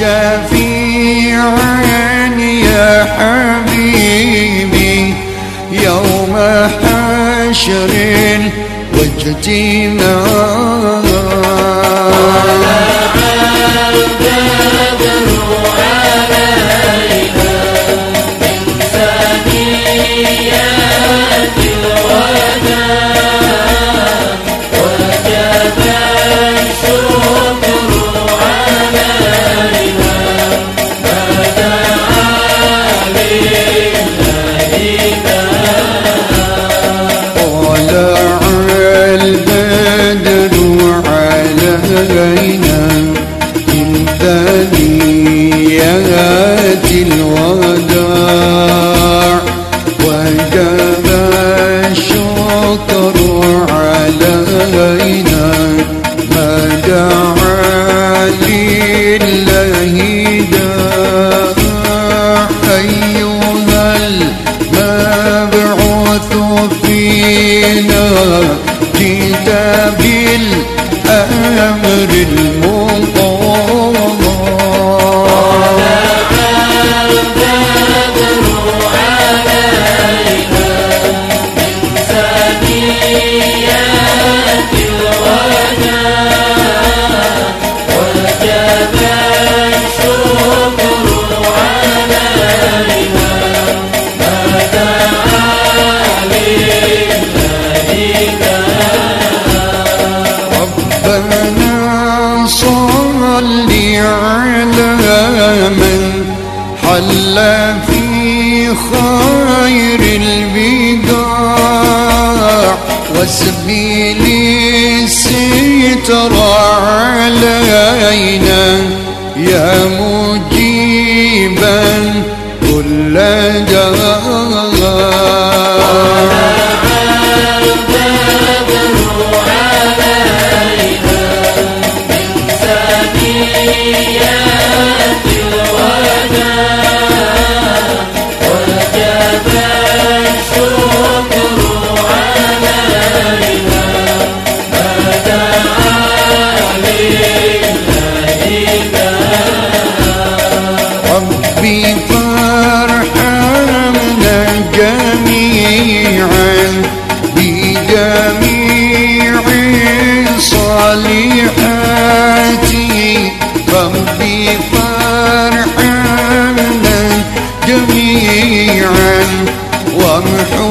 شفيعا يا حبيبي يوم حشر واجتماع تمنيات الوداع وجب الشكر علينا ما دعا لله الستر علينا يا مو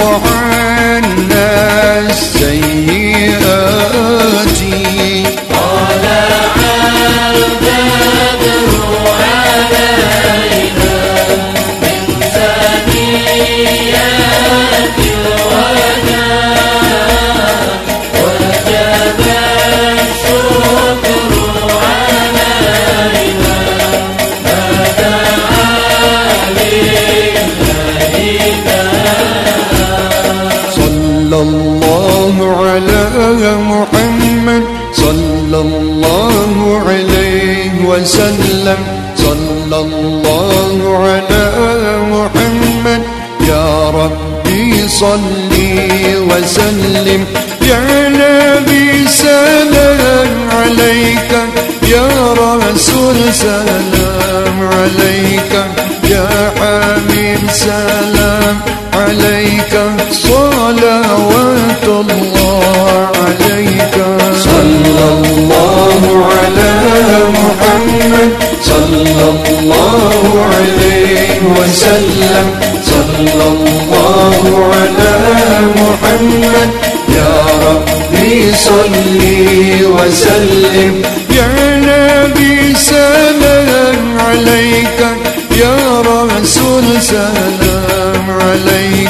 ojos صلي وسلم. يا نبي سلام عليك. يا رسول سلام عليك. يا حبيب سلام عليك. صلوات الله عليك. صلى الله على محمد. صلى الله عليه وسلم. يا ربي صلي وسلم يا نبي سلام عليك يا رسول سلام عليك.